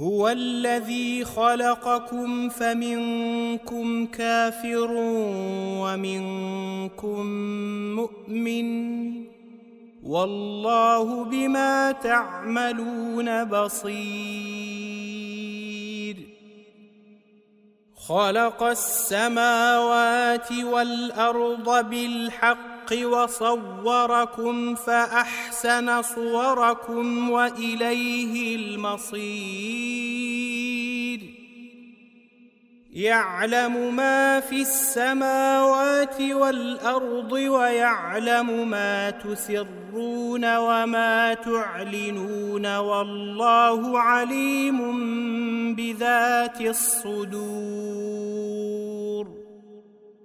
هو الذي خلقكم فمنكم كافر ومنكم مؤمن والله بما تعملون بصير. خلق السماوات والأرض بالحق وصوركم فأحسن صوركم وإليه المصير. يعلم ما في السماوات والأرض ويعلم ما تسرون وما تعلنون والله عليم بذات الصدور.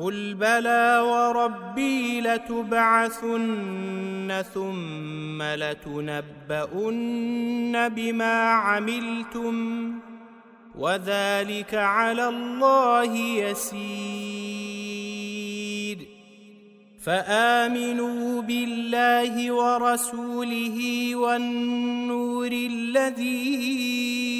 قل بلى وربي لتبعثن ثم لتنبؤن بما عملتم وذلك على الله يسير فامنوا بالله ورسوله والنور الذي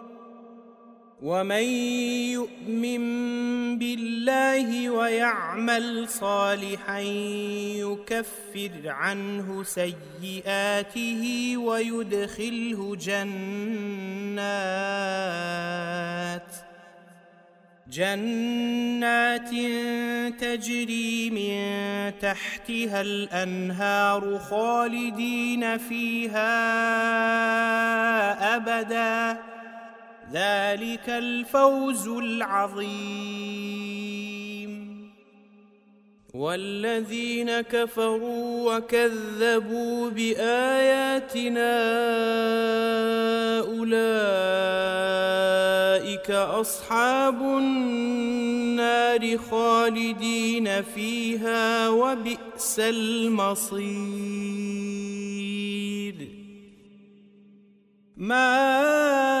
ومن يؤمن بالله ويعمل صالحا يكفر عنه سيئاته ويدخله جنات جنات تجري من تحتها الأنهار خالدين فيها ابدا ذلك الفوز العظيم. والذين كفروا وكذبوا بآياتنا أولئك أصحاب النار خالدين فيها وبئس المصير. ما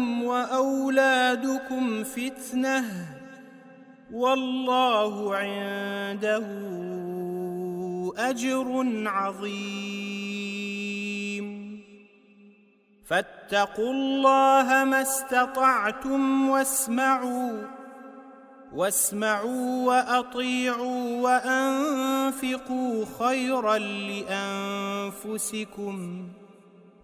أموالكم وأولادكم فتنة والله عنده أجر عظيم. فاتقوا الله ما استطعتم واسمعوا واسمعوا وأطيعوا وأنفقوا خيرا لأنفسكم.